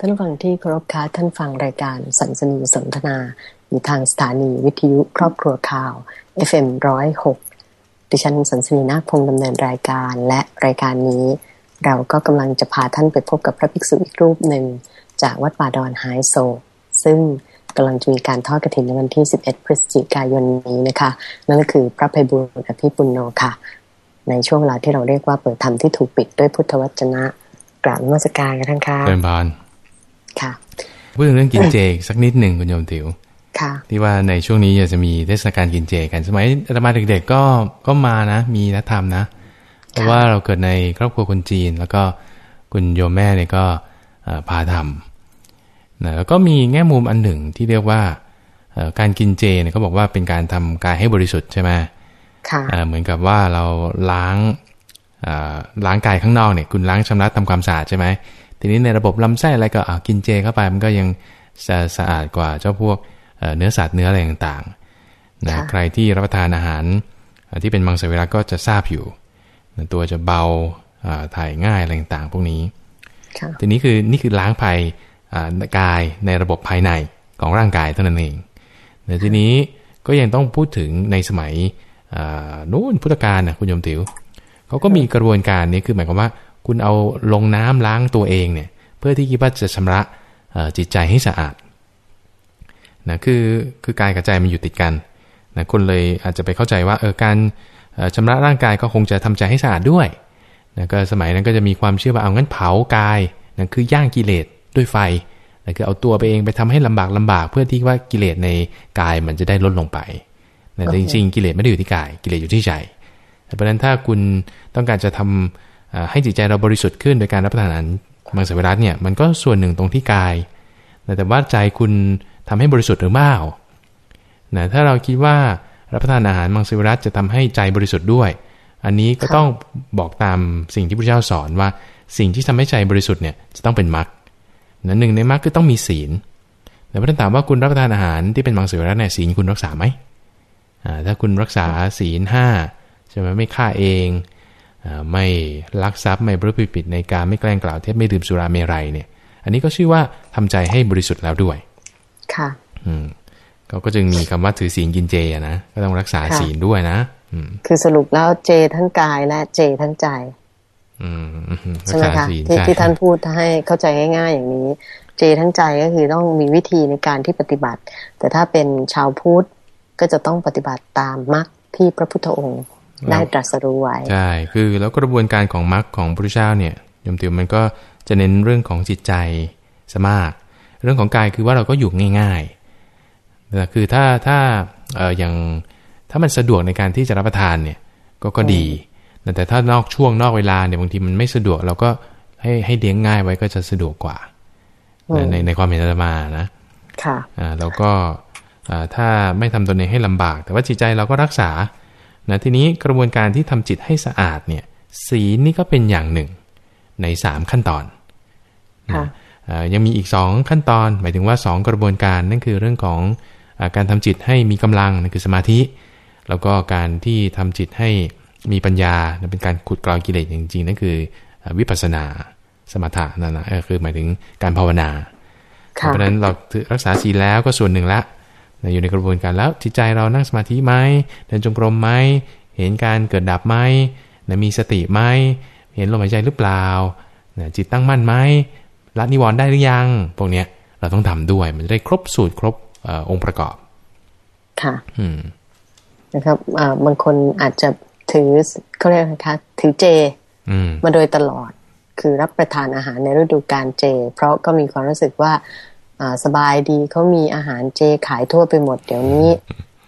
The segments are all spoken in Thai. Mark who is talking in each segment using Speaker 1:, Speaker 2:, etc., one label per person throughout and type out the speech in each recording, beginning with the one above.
Speaker 1: ท่านฟังที่เคารพคะท่านฟังรายการสันสนีสนทนาอยู่ทางสถานีวิทยุครอบครัวข่าว FM106 ดิฉันสันสนีนาคพงดำเนินรายการและรายการนี้ เราก็กำลังจะพาท่านไปพบกับพระภิกษุอีกรูปหนึ่ง จากวัดป่าดอนไฮโซ ซึ่งกำลังจะมีการทอดกระถินในวันที่ 11 พฤศจิกายนนี้นะคะ นั่นก็คือพระภัยบุญอภิปุณโนค่ะ ในช่วงเวลาที่เราเรียกว่าเปิดธรรมที่ถูกปิดด้วยพุทธวจนะกราบนมัสการกันทั้งค่ะ
Speaker 2: เดินพาน
Speaker 1: ค่ะ
Speaker 2: พูดถึงเรื่องกินเจอีกสักนิดหนึ่งคุณโยมติ๋ว
Speaker 1: ค่ะ
Speaker 2: ที่ว่าในช่วงนี้จะมีเทศกาลกินเจกัน สมัยอาตมาเด็กๆก็ก็มานะ มีนัธรรมนะ เพราะว่าเราเกิดในครอบครัวคนจีน แล้วก็คุณโยมแม่เนี่ยก็เอ่อพาทำนะแล้วก็มีแง่มุมอันหนึ่งที่เรียกว่าเอ่อการกินเจเนี่ยเขาบอกว่าเป็นการทำกายให้บริสุทธิ์ใช่ไหม
Speaker 1: ค่ะ
Speaker 2: อ่าเหมือนกับว่าเราล้างอ่าล้างกายข้างนอกเนี่ย คุณล้างชำระทำความสะอาดใช่ไหม ทีนี้ในระบบลำไส้อะไรก็อ่ากินเจเข้าไปมันก็ยังจะสะอาดกว่าเจ้าพวกเอ่อเนื้อสัตว์เนื้ออะไรต่างๆนะ
Speaker 1: ค่ะ
Speaker 2: ใครที่รับประทานอาหารอ่าที่เป็นมังสวิรัตก็จะทราบอยู่นะตัวจะเบาอ่าถ่ายง่ายอะไรต่างๆพวกนี้
Speaker 1: ค่ะ
Speaker 2: ทีนี้คือนี่คือล้างภายอ่ากายในระบบภายในของร่างกายเท่านั้นเองแต่ทีนี้ก็ยังต้องพูดถึงในสมัยอ่านู้นพุทธกาลนะคุณโยมติว๋วเขาก็มีกระบวนการนี้คือหมายความว่า คุณเอาลงน้ำล้างตัวเองเนี่ย เพื่อที่คิดว่าจะชำระจิตใจให้สะอาดนะคือคือกายกับใจมันอยู่ติดกันนะคนเลยอาจจะไปเข้าใจว่าเออการเอ่อชำระร่างกายก็คงจะทำใจให้สะอาดด้วยนะก็สมัยนั้นก็จะมีความเชื่อว่าเอางั้นเผากายนะคือย่างกิเลสด้วยไฟนะคือเอาตัวไปเองไปทำให้ลำบากลำบาก เพื่อที่ว่ากิเลสในกายมันจะได้ลดลงไปนะแต่จริงๆกิเลสไม่ได้อยู่ที่กาย กิเลสอยู่ที่ใจเพราะฉะนั้นถ้าคุณต้องการจะทำอ่า ให้จิตใจเราบริสุทธิ์ขึ้นโดยการรับประทานอาหารมังสวิรัตเนี่ยมันก็ส่วนหนึ่งตรงที่กาย แต่ว่าใจคุณทำให้บริสุทธิ์หรือเปล่านะถ้าเราคิดว่ารับประทานอาหารมังสวิรัตจะทำให้ใจบริสุทธิ์ด้วย อันนี้ก็ต้องบอกตามสิ่งที่พระเจ้าสอนว่าสิ่งที่ทำให้ใจบริสุทธิ์เนี่ยจะต้องเป็นมรรคนะหนึ่งในมรรคคือต้องมีศีลแต่พระท่านถามว่าคุณรับประทานอาหารที่เป็นมังสวิรัตเนี่ยศีลคุณรักษาไหมถ้าคุณรักษาศีลห้าใช่ไหมไม่ฆ่าเอง ไม่ลักทรัพย์ไม่ประพฤติผิดในการไม่แกล้งกล่าวเท็จไม่ดื่มสุราเมรัยเนี่ย อันนี้ก็ชื่อว่าทำใจให้บริสุทธิ์แล้วด้วย
Speaker 1: ค่ะ
Speaker 2: อืมเขาก็จึงมีคำว่าถือศีลกินเจอะนะก็ต้องรักษา
Speaker 1: ค่ะ
Speaker 2: ศีลด้วยนะอืม
Speaker 1: คือสรุปแล้วเจทั้งกายและเจทั้งใจ
Speaker 2: อืมอืมรั
Speaker 1: ใช่
Speaker 2: ก
Speaker 1: ไหม
Speaker 2: ษา
Speaker 1: คะ
Speaker 2: ศีล
Speaker 1: ที่
Speaker 2: ใช่
Speaker 1: ที่ท่านพูดให้เข้าใจง่ายๆอย่างนี้เจทั้งใจก็คือต้องมีวิธีในการที่ปฏิบัติ แต่ถ้าเป็นชาวพุทธก็จะต้องปฏิบัติตามมรรคที่พระพุทธองค์ ได้ตรัสรู้ไว้
Speaker 2: ใช่ คือแล้วกระบวนการของมรรคของพระพุทธเจ้าเนี่ยโยมติวมันก็จะเน้นเรื่องของจิตใจซะมาก เรื่องของกายคือว่าเราก็อยู่ง่ายๆแต่คือถ้าถ้าเอออย่างถ้ามันสะดวกในการที่จะรับประทานเนี่ยก็ก็ดี แต่ถ้านอกช่วงนอกเวลาเนี่ยบางทีมันไม่สะดวกเราก็ให้ให้เลี้ยงง่ายไว้ก็จะสะดวกกว่า
Speaker 1: อืม
Speaker 2: ในในความเห็นอาตมานะ
Speaker 1: ค่ะ
Speaker 2: อ่าแล้วก็อ่าถ้าไม่ทำตัวเองให้ลำบาก แต่ว่าจิตใจเราก็รักษา นะทีนี้กระบวนการที่ทำจิตให้สะอาดเนี่ยศีลนี่ก็เป็นอย่างหนึ่งในสามขั้นตอน
Speaker 1: ค่ะ
Speaker 2: นะอ่ายังมีอีกสองขั้นตอน หมายถึงว่าสองกระบวนการนั่นคือเรื่องของอาการทำจิตให้มีกำลังนั่นคือสมาธิ แล้วก็การที่ทำจิตให้มีปัญญานั่นเป็นการขุดกรองกิเลสจริงๆนั่นคืออ่าวิปัสสนาสมถะนั่นนะเออคือหมายถึงการภาวนา เพ
Speaker 1: ค่ะ
Speaker 2: ราะฉะนั้นเราถือรักษาศีลแล้วก็ส่วนหนึ่งละนะ อยู่ในกระบวนการแล้วจิตใจเรานั่งสมาธิไหมเดินจงกรมไหมเห็นการเกิดดับไหมนะมีสติไหมเห็นลมหายใจหรือเปล่านะจิตตั้งมั่นไหมละนิวรณ์ได้หรือยังพวกเนี้ยเราต้องทำด้วย มันจะได้ครบสูตรครบเออองค์ประกอบ
Speaker 1: ค่ะ
Speaker 2: อืม
Speaker 1: นะครับอ่าบางคนอาจจะถือเขาเรียกอะไรคะถือเจ
Speaker 2: อืม
Speaker 1: มาโดยตลอด คือรับประทานอาหารในฤดูกาลเจ เพราะก็มีความรู้สึกว่าอ่า สบายดีเขามีอาหารเจขายทั่วไปหมดเดี๋ยวนี้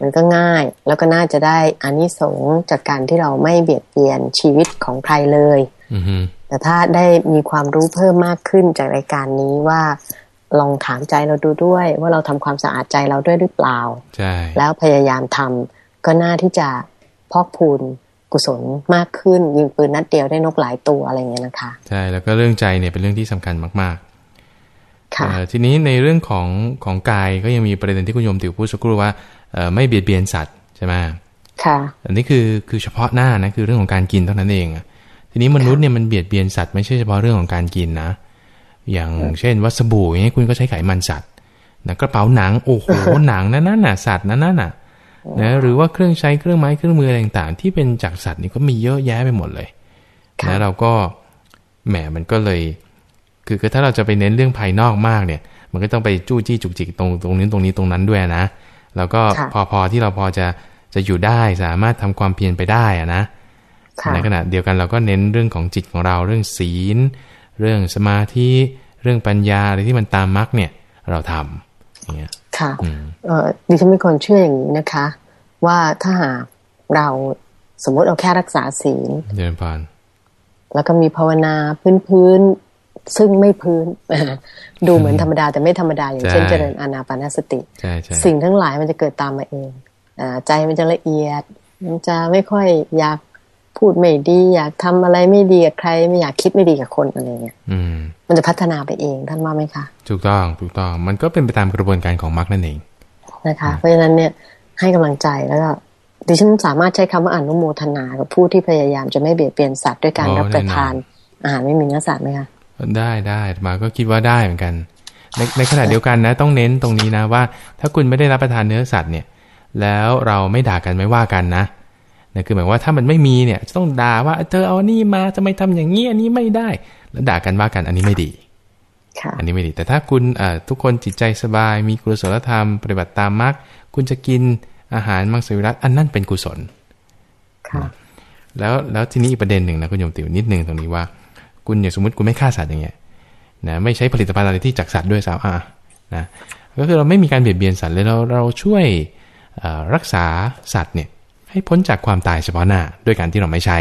Speaker 1: มันก็ง่าย แล้วก็น่าจะได้อานิสงส์จากการที่เราไม่เบียดเบียนชีวิตของใครเลย
Speaker 2: อือฮึ
Speaker 1: แต่ถ้าได้มีความรู้เพิ่มมากขึ้นจากรายการนี้ว่าลองถามใจเราดูด้วย ว่าเราทำความสะอาดใจเราด้วยหรือเปล่า
Speaker 2: ใช่
Speaker 1: แล้วพยายามทำก็น่าที่จะพอกพูนกุศลมากขึ้น ยิงปืนนัดเดียวได้นกหลายตัวอะไรอย่างเงี้ยนะคะ
Speaker 2: ใช่ แล้วก็เรื่องใจเนี่ยเป็นเรื่องที่สำคัญมากๆ
Speaker 1: ค่ะ
Speaker 2: เอ่อ ทีนี้ในเรื่องของของกายก็ยังมีประเด็นที่คุณโยมติวพูดสักครู่ว่าเอ่อไม่เบียดเบียนสัตว์ใช่ไหม
Speaker 1: ค่ะ
Speaker 2: อันนี้คือคือเฉพาะหน้านะคือเรื่องของการกินเท่านั้นเองอะทีนี้มนุษย์เนี่ยมันเบียดเบียนสัตว์ไม่ใช่เฉพาะเรื่องของการกินนะจอย่างเช่นวัสบู่อย่างนี้คุณก็ใช้ไขมันสัตว์นะกระเป๋าหนังโอ้โหหนังนั่นน่ะสัตว์นั่นน่ะนะหรือว่าเครื่องใช้เครื่องไม้เครื่องมืออะไรต่างๆ ที่เป็นจากสัตว์นี่ก็มีเยอะแยะไปหมดเลยนะเราก็แหมมันก็เลย คือถ้าเราจะไปเน้นเรื่องภายนอกมากเนี่ย มันก็ต้องไปจู้จี้จุกจิกตรงตรงนี้ตรงนี้ตรงนั้นด้วยนะ แล้วก็พอพอที่เราพอจะจะอยู่ได้สามารถทำความเพียรไปได้อะนะในขณะเดียวกันเราก็เน้นเรื่องของจิตของเราเรื่องศีล เรื่องสมาธิเรื่องปัญญาอะไรที่มันตามมรรคเนี่ยเราทำอย่างเงี้ย
Speaker 1: ค่ะเออดิฉันเป็นคนเชื่ออย่างนี้นะคะ ว่าถ้าหากเราสมมติเอาแค่รักษาศีล
Speaker 2: เดินผ่าน
Speaker 1: แล้วก็มีภาวนาพื้นพื้น ซึ่งไม่พื้น ดูเหมือนธรรมดาแต่ไม่ธรรมดา อย่างเช่นเจริญอานาปานสติ สิ่งทั้งหลายมันจะเกิดตามมาเองอใจมันจะละเอียด มันจะไม่ค่อยอยากพูดไม่ดี อยากทำอะไรไม่ดีกับใคร ไม่อยากคิดไม่ดีกับคนอะไรเงี้ยมันจะพัฒนาไปเองท่านว่าไหมคะ
Speaker 2: ถูกต้องถูกต้อง มันก็เป็นไปตามกระบวนการของมรรคนั่นเอง
Speaker 1: นะคะ เพราะฉะนั้นเนี่ยให้กำลังใจแล้วก็ดิฉันสามารถใช้คำว่าอนุโมทนากับผู้ที่พยายามจะไม่เบียดเบียนสัตว์ด้วยการรับประทานอาหารไม่มีเนื้อสัตว์ไหมคะ
Speaker 2: ได้ได้มาก็คิดว่าได้เหมือนกัน ในในขณะเดียวกันนะ ต้องเน้นตรงนี้นะว่า ถ้าคุณไม่ได้รับประทานเนื้อสัตว์เนี่ย แล้วเราไม่ด่ากันไม่ว่ากันนะนะคือหมายว่าถ้ามันไม่มีเนี่ยต้องด่าว่าเธอเอานี่มาทำไมทำอย่างนี้อันนี้ไม่ได้ แล้วด่ากันว่ากันอันนี้ไม่ดีอันนี้ไม่ดี แต่ถ้าคุณทุกคนจิตใจสบาย มีกุศลธรรม ปฏิบัติตามมรรคคุณจะกินอาหารมังสวิรัตอันนั่นเป็นกุศลแล้วแล้วทีนี้อีกประเด็นหนึ่งนะคุณโยมติวนิดหนึ่งตรงนี้ว่า คุณอย่างสมมติคุณไม่ฆ่าสัตว์อย่างเงี้ยนะไม่ใช้ผลิตภัณฑ์อะไรที่จากสัตว์ด้วยซ้ำอะนะก็คือเราไม่มีการเบียดเบียนสัตว์เลยเราเราช่วยรักษาสัตว์เนี่ยให้พ้นจากความตายเฉพาะหน้าด้วยการที่เราไม่ใช้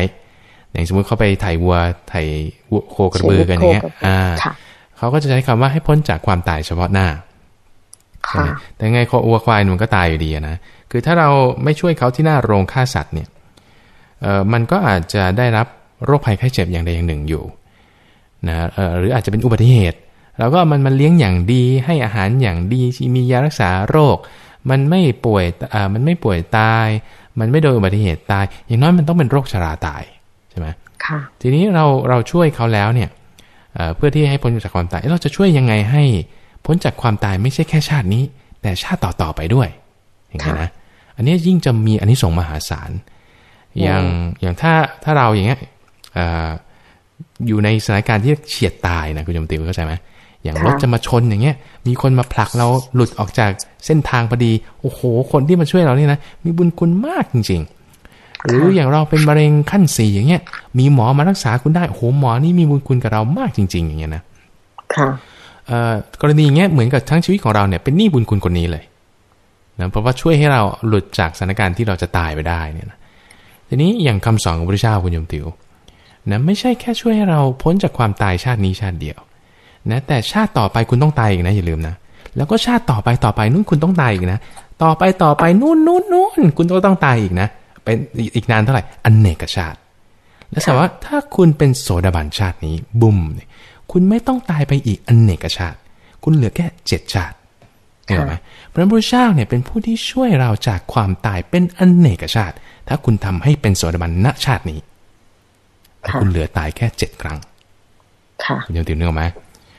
Speaker 2: อย่างสมมติเขาไปไถ่วัวไถ่โคกระบือกันอย่างเงี้ยอ่าเขาก็จะใช้คำว่าให้พ้นจากความตายเฉพาะหน้าแต่ไงโควัวควายมันก็ตายอยู่ดีนะ คือถ้าเราไม่ช่วยเขาที่หน้าโรงฆ่าสัตว์เนี่ยเออมันก็อาจจะได้รับโรคภัยไข้เจ็บอย่างใดอย่างหนึ่งอยู่ นะหรืออาจจะเป็นอุบัติเหตุเราก็มันมันเลี้ยงอย่างดีให้อาหารอย่างดีมียารักษาโรค มันไม่ป่วยอ่ามันไม่ป่วยตาย มันไม่โดนอุบัติเหตุตาย อย่างน้อยมันต้องเป็นโรคชราตายใช่ไหมค่ะทีนี้เราเราช่วยเขาแล้วเนี่ยเพื่อที่ให้พ้นจากความตาย เราจะช่วยยังไงให้พ้นจากความตายไม่ใช่แค่ชาตินี้ แต่ชาติต่อๆไปด้วยอย่างนี้นะอันนี้ยิ่งจะมีอันนี้ส่งมหาศาลอย่างอย่างถ้าถ้าเราอย่างเงี้ย อยู่ในสถานการณ์ที่เฉียดตายนะคุณยมติวเข้าใจไหมอย่างรถจะมาชนอย่างเงี้ย มีคนมาผลักเราหลุดออกจากเส้นทางพอดี โอ้โห คนที่มาช่วยเราเนี่ยนะ มีบุญคุณมากจริง ๆ หรืออย่างเราเป็นมะเร็งขั้นสี่อย่างเงี้ย มีหมอมารักษาคุณได้ โอ้โห หมอนี่มีบุญคุณกับเรามากจริง ๆ อย่างเงี้ยนะ ค่ะกรณีอย่างเงี้ยเหมือนกับทั้งชีวิตของเราเนี่ยเป็นหนี้บุญคุณคนนี้เลยนะเพราะว่าช่วยให้เราหลุดจากสถานการณ์ที่เราจะตายไปได้เนี่ยนะทีนี้อย่างคำสอนของพระเจ้าคุณยมติว นะไม่ใช่แค่ช่วยให้เราพ้นจากความตายชาตินี้ชาติเดียวนะแต่ชาติต่อไปคุณต้องตายอีกนะอย่าลืมนะแล้วก็ชาติต่อไปต่อไปนู่นคุณต้องตายอีกนะต่อไปต่อไปนู่นนู่นนู่นคุณก็ต้องตายอีกนะเป็นอีกนานเท่าไหร่อันเนกชาติ แล้วแต่ว่าถ้าคุณเป็นโสดาบันชาตินี้บุ้มเนี่ยคุณไม่ต้องตายไปอีกอันเนกชาติ คุณเหลือแค่เจ็ดชาติเห็นไหมพระพุทธเจ้าเนี่ยเป็นผู้ที่ช่วยเราจากความตายเป็นอันเนกชาติ ถ้าคุณทำให้เป็นโสดาบันณชาตินี้ คุณเหลือตายแค่เจ็ดครั้งค่ะคุณยังตื่นเนื้อไหม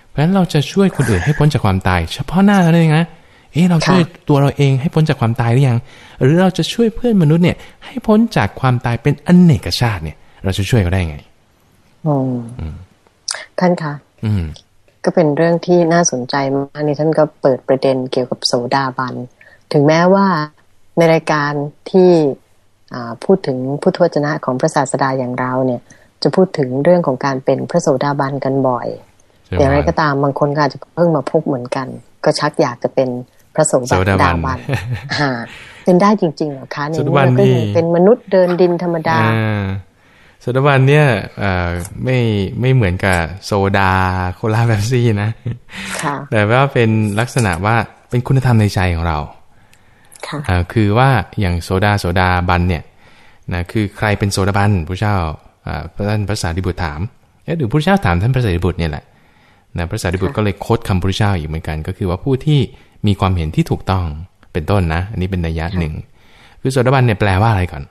Speaker 2: เพราะฉะนั้นเราจะช่วยคนอื่นให้พ้นจากความตาย เฉพาะหน้าเท่านั้นเองนะเอ๊ะเราช่วยตัวเราเองให้พ้นจากความตายหรือยัง หรือเราจะช่วยเพื่อนมนุษย์เนี่ย ให้พ้นจากความตายเป็นอนเนกชาติเนี่ย เราจะช่วยเขาได้ไง
Speaker 1: อืมท่านคะอืมก็เป็นเรื่องที่น่าสนใจมากนี่ท่านก็เปิดประเด็นเกี่ยวกับโสดาบัน ถึงแม้ว่าในรายการที่พูดถึงพุทธวจนะของพระศาสดาอย่างเราเนี่ย จะพูดถึงเรื่องของการเป็นพระโสดาบันกันบ่อยอย่างไรก็ตามบางคนก็อาจจะเพิ่งมาพบเหมือนกัน ก็ชักอยากจะเป็นพระโสดาบันฮะเป็นได้จริงๆเหรอคะในเมื่อก็เป็นมนุษย์เดินดินธรรมดา
Speaker 2: โซดาบันเนี่ยไม่ไม่เหมือนกับโซดาโคลาแบบซี่นะแต่ว่าเป็นลักษณะว่าเป็นคุณธรรมในใจของเราคือว่าอย่างโซดาโซดาบันเนี่ยนะคือใครเป็นโซดาบันพระเจ้า ท่านพระสารีบุตรถามหรือพระเจ้าถามท่านพระสารีบุตรเนี่ยแหละนะพระสารีบุตรก็เลยโคดคำพระเจ้าอีกเหมือนกัน ก็คือว่าผู้ที่มีความเห็นที่ถูกต้องเป็นต้นนะ อันนี้เป็นนัยยะหนึ่ง คือโสดาบันเนี่ยแปลว่าอะไรก่อน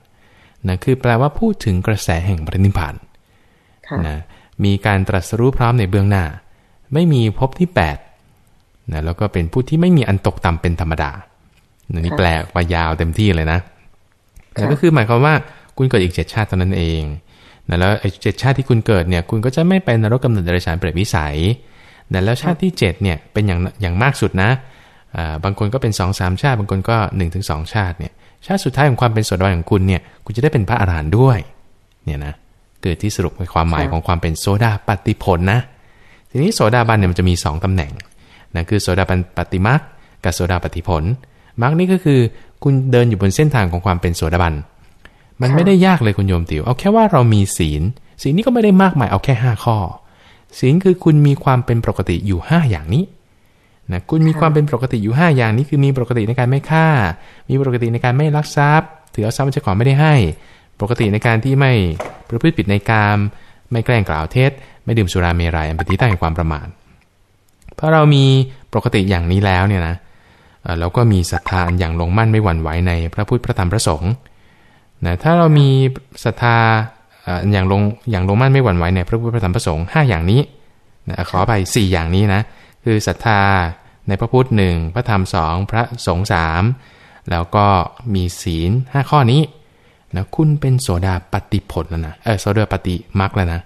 Speaker 2: นะคือแปลว่าพูดถึงกระแสแห่งพระนิพพานนะมีการตรัสรู้พร้อมในเบื้องหน้า ไม่มีภพที่8นะแล้วก็เป็นผู้ที่ไม่มีอันตกต่ำเป็นธรรมดาอันนี้แปลว่ายาวเต็มที่เลยนะแต่ก็คือหมายความว่าคุณเกิดอีกเจ็ดชาติเท่านั้นเองนะ แล้วไอ้เจ็ดชาติที่คุณเกิดเนี่ยคุณก็จะไม่ไปนรกกำเนิดเดรัจฉานเปรตวิสัยนะแล้วชาติที่7เนี่ยเป็นอย่างอย่างมากสุดนะบางคนก็เป็น2อสชาติ บางคนก็1นถึงสชาติเนี่ยชาติสุดท้ายของความเป็นโสดาบันของคุณเนี่ยคุณจะได้เป็นพระอรหันต์ด้วยเนี่ยนะเกิดที่สรุปในความหมายของความเป็นโสดาปฏิผลนะทีนี้โสดาบันเนี่ยมันจะมี 2ตำแหน่งนะคือโสดาบันปฏิมักกับโสดาปฏิผลมักนี่ก็คือคุณเดินอยู่บนเส้นทางของความเป็นโสดาบัน มันไม่ได้ยากเลยคุณโยมติว๋วเอาแค่ว่าเรามีศีล ศีลนี้ก็ไม่ได้มากมายเอาแค่5ข้อ ศีลคือคุณมีความเป็นปกติอยู่5อย่างนี้นะคุณมีความเป็นปกติอยู่ 5 อย่างนี้คือมีปกติในการไม่ฆ่า มีปกติในการไม่ลักทรัพย์ ถือเอาทรัพย์มาใช้ของไม่ได้ให้ ปกติในการที่ไม่ประพฤติผิดในกาม ไม่แกล้งกล่าวเท็จ ไม่ดื่มสุราเมรัยอันเป็นที่ตั้งแห่งความประมาทเพราะเรามีปกติอย่างนี้แล้วเนี่ยนะเราก็มีศรัทธาอย่างลงมั่นไม่หวั่นไหวในพระพุทธพระธรรมพระสงฆ์ นะถ้าเรามีศรัทธาอย่างลงอย่างลงมั่นไม่หวั่นไหวในพระพุทธพระธรรมพระสงฆ์ห้าอย่างนี้นะขอไปสี่อย่างนี้นะคือศรัทธาในพระพุทธหนึ่งพระธรรมสองพระสงฆ์สามแล้วก็มีศีลห้าข้อนี้นะคุณเป็นโสดาปฏิผลแล้วนะเออโสดาปฏิมรรคแล้วนะ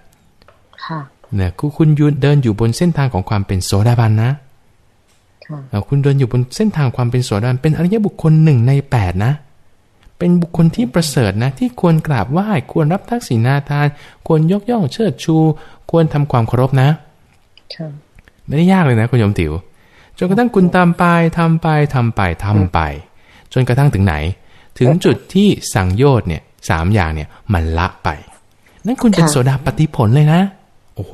Speaker 1: ค่ะ
Speaker 2: เนี่ยคุณคุณยืนเดินอยู่บนเส้นทางของความเป็นโสดาบันนะค่ะคุณเดินอยู่บนเส้นทางความเป็นโสดาบันเป็นอริยบุคคลหนึ่งในแปดนะ เป็นบุคคลที่ประเสริฐนะที่ควรกราบไหว้ควรรับทักษิณาทาน ควรยกย่องเชิดชู ควรทำความเคารพนะไม่ได้ยากเลยนะคุณยมติ๋วจนกระทั่งคุณตามไปทำไปทำไปทำไป จนกระทั่งถึงไหน ถึงจุดที่สังโยชน์เนี่ยสามอย่างเนี่ยมันละไป นั่นคุณเป็นโสดาปฏิผลเลยนะ โอ้โห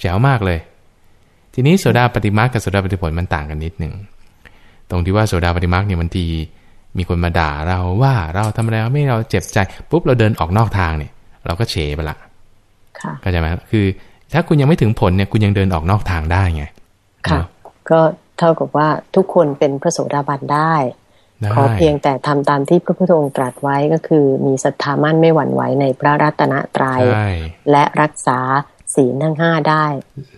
Speaker 2: แจ๋วมากเลย ทีนี้โสดาปฏิมากับโสดาปฏิผลมันต่างกันนิดหนึ่งตรงที่ว่าโสดาปฏิมาเนี่ยมันที มีคนมาด่าเราว่าเราทำอะไรไม่เราเจ็บใจปุ๊บเราเดินออกนอกทางเนี่ย เราก็เฉยไปละเข้าใจไหมคือ ถ้าคุณยังไม่ถึงผลเนี่ยคุณยังเดินออกนอกทางได้ไง
Speaker 1: ค่ะ ก็เท่ากับว่าทุกคนเป็นพระโสดาบันได้ขอเพียงแต่ทำตามที่พระพุทธองค์ตรัสไว้ก็คือมีศรัทธามั่นไม่หวั่นไหวในพระรัตนตรยัยและรักษาศีลทั้งห้าได้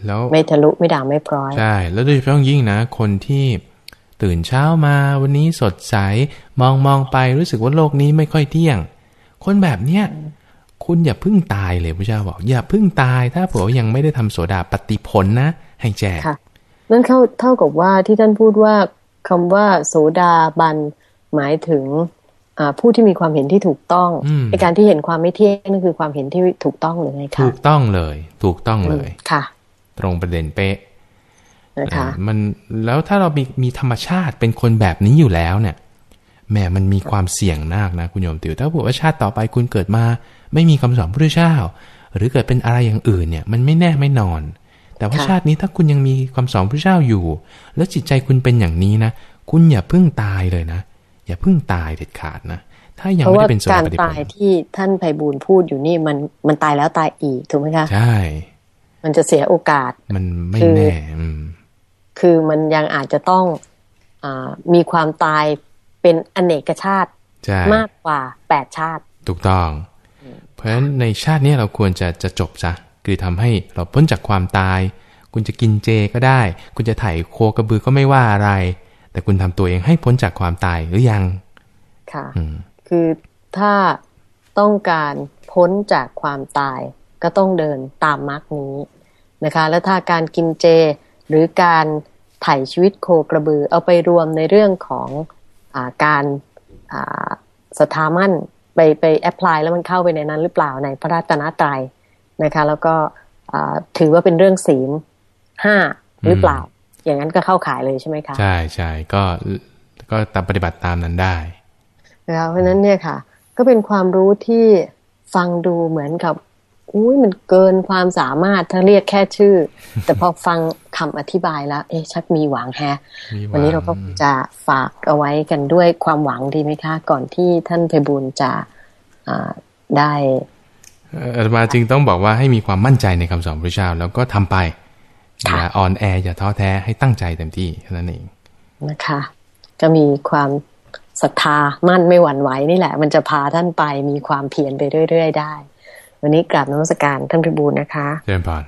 Speaker 1: แล้วไม่ทะลุไม่ด่างไม่พร้อย
Speaker 2: ใช่แล้วโดยเฉพาะยิ่งนะ คนที่ ตื่นเช้ามาวันนี้สดใส มองมองไปรู้สึกว่าโลกนี้ไม่ค่อยเที่ยง คนแบบเนี้ยคุณอย่าพึ่งตายเลยพระเจ้าบอก อย่าพึ่งตายถ้าเผื่อยังไม่ได้ทำโสดาปฏิผลนะ ให้แจ้
Speaker 1: ค่ะนั่นเข้าเท่ากับว่าที่ท่านพูดว่าคำว่าโสดาบันหมายถึงผู้ที่มีความเห็นที่ถูกต้องในการที่เห็นความไม่เที่ยงนั่นคือความเห็นที่ถูกต้องหรือไงคะ
Speaker 2: ถูกต้องเลย ถูกต้องเลย
Speaker 1: ค่ะ
Speaker 2: ตรงประเด็นเป๊ะ นะคะมันแล้วถ้าเรามีมีธรรมชาติเป็นคนแบบนี้อยู่แล้วเนี่ยแม่มันมีความเสี่ยงมากนะคุณโยมติวถ้าบอกว่าชาติต่อไปคุณเกิดมา ไม่มีคำสอนพระเจ้า หรือเกิดเป็นอะไรอย่างอื่นเนี่ย มันไม่แน่ไม่นอน แต่ว่าชาตินี้ถ้าคุณยังมีคำสอนพระเจ้าอยู่ แล้วจิตใจคุณเป็นอย่างนี้นะคุณอย่าเพิ่งตายเลยนะ อย่าเพิ่งตายเด็ดขาดนะถ้ายังไม่ได้เป็นโสดาปฏิ
Speaker 1: ผลการตายที่ท่านไพบูลพูดอยู่นี่มันมันตายแล้วตายอีกถูกไหมคะ
Speaker 2: ใช่
Speaker 1: มันจะเสียโอกาส
Speaker 2: มันไม่แน่
Speaker 1: คือมันยังอาจจะต้องอมีความตายเป็นอเนกชาติมากกว่าแปดชาติ
Speaker 2: ถูกต้อง เพราะฉะนั้นในชาตินี้เราควรจะจะจบซะคือทำให้เราพ้นจากความตาย คุณจะกินเจก็ได้ คุณจะถ่ายโคกระบือก็ไม่ว่าอะไร แต่คุณทำตัวเองให้พ้นจากความตายหรือยัง
Speaker 1: ค่ะ คือถ้าต้องการพ้นจากความตายก็ต้องเดินตามมรรคนี้นะคะ แล้วถ้าการกินเจหรือการ ไถ่ชีวิตโคกระบือ เอาไปรวมในเรื่องของอการสถามั่นไปไปแอพพลายแล้วมันเข้าไปในนั้นหรือเปล่าในพระราชนาตรัยนะคะ แล้วก็ถือว่าเป็นเรื่องศีลห้าหรือเปล่า อย่างนั้นก็เข้าขายเลยใช่ไหมคะ
Speaker 2: ใช่ใช่ก็ก็ตามปฏิบัติตามนั้นได้
Speaker 1: นะคะเพราะนั้นเนี่ยค่ะ ก็เป็นความรู้ที่ฟังดูเหมือนกับ อุ้ยมันเกินความสามารถถ้าเรียกแค่ชื่อ แต่พอฟังคำอธิบายแล้ว เอ๊ะชักมีหวังแฮะ วันนี้เราก็จะฝากเอาไว้กันด้วยความหวังดีไหมคะ ก่อนที่ท่านเพบุญจะได้
Speaker 2: อาตมาจึงต้องบอกว่าให้มีความมั่นใจในคำสอนพระเจ้าแล้วก็ทำไปอย่าอ่อนแออย่าท้อแท้ให้ตั้งใจเต็มที่เท่านั้นเอง
Speaker 1: นะคะจะมีความศรัทธามั่นไม่หวั่นไหวนี่แหละ มันจะพาท่านไปมีความเพียรไปเรื่อย ๆ ได้ วันนี้กราบนมัสการท่านพิบูลนะคะ
Speaker 2: เจริญพร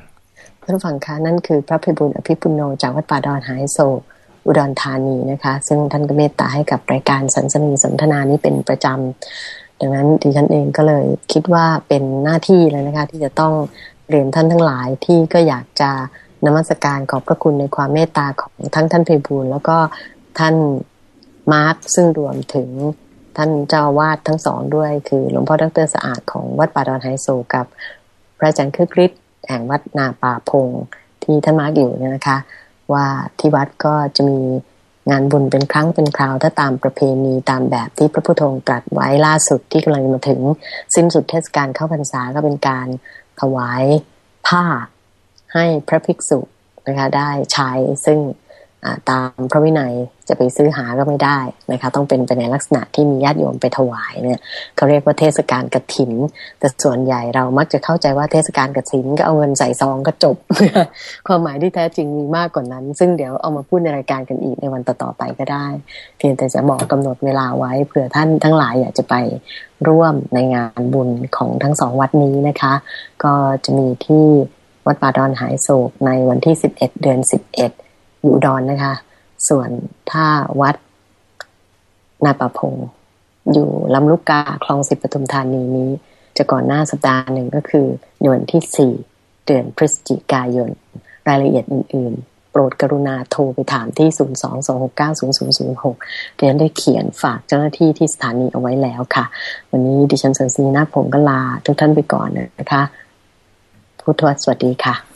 Speaker 1: ท่านฟังคะนั่นคือพระพิบูลอภิปุโนจากวัดป่าดอนหายโศกอุดรธานีนะคะ ซึ่งท่านก็เมตตาให้กับรายการสันสนีสนทนานี้เป็นประจำดังนั้นดิฉันเองก็เลยคิดว่าเป็นหน้าที่เลยนะคะ ที่จะต้องเรียนท่านทั้งหลายที่ก็อยากจะนมัสการขอบพระคุณในความเมตตาของทั้งท่านไพบูลย์แล้วก็ท่านมาร์คซึ่งรวมถึง ท่านเจ้าอาวาสทั้งสองด้วย คือหลวงพ่อดรสะอาดของวัดป่าดอนไฮโซกับ พระอาจารย์คึกฤทธิ์แห่งวัดนาป่าพงที่ท่านมาร์คอยู่เนี่ยนะคะ ว่าที่วัดก็จะมีงานบุญเป็นครั้งเป็นคราวถ้าตามประเพณีตามแบบที่พระพุทธองค์ตรัสไว้ล่าสุดที่กำลังมาถึง สิ้นสุดเทศกาลเข้าพรรษาก็เป็นการถวายผ้าให้พระภิกษุนะคะได้ใช้ซึ่ง ตามพระวินัยจะไปซื้อหาก็ไม่ได้นะคะต้องเป็นไปในลักษณะที่มีญาติโยมไปถวายเนี่ยเขาเรียกว่าเทศกาลกระถิน แต่ส่วนใหญ่เรามักจะเข้าใจว่าเทศกาลกระถินก็เอาเงินใส่ซองก็จบ ความหมายที่แท้จริงมีมากกว่านั้น ซึ่งเดี๋ยวเอามาพูดในรายการกันอีกในวันต่อๆไปก็ได้ เพียงแต่จะบอกกำหนดเวลาไว้เผื่อท่านทั้งหลายอยากจะไปร่วมในงานบุญของทั้งสองวัดนี้นะคะ ก็จะมีที่วัดป่าดอนหายโศกในวันที่ 11 เดือน 11 อยู่ดอนนะคะ ส่วนถ้าวัดนาปะพง อยู่ลำลูกกาคลองสิบปทุมธานีนี้ จะก่อนหน้าสัปดาห์หนึ่งก็คือในวันที่สี่เดือนพฤศจิกายน รายละเอียดอื่น ๆ โปรดกรุณาโทรไปถามที่ 022690006เรียนได้เขียนฝากเจ้าหน้าที่ที่สถานีเอาไว้แล้วค่ะ วันนี้ดิฉันสันสีนาผมก็ลาทุกท่านไปก่อนนะคะพุทธวสวัสดีค่ะ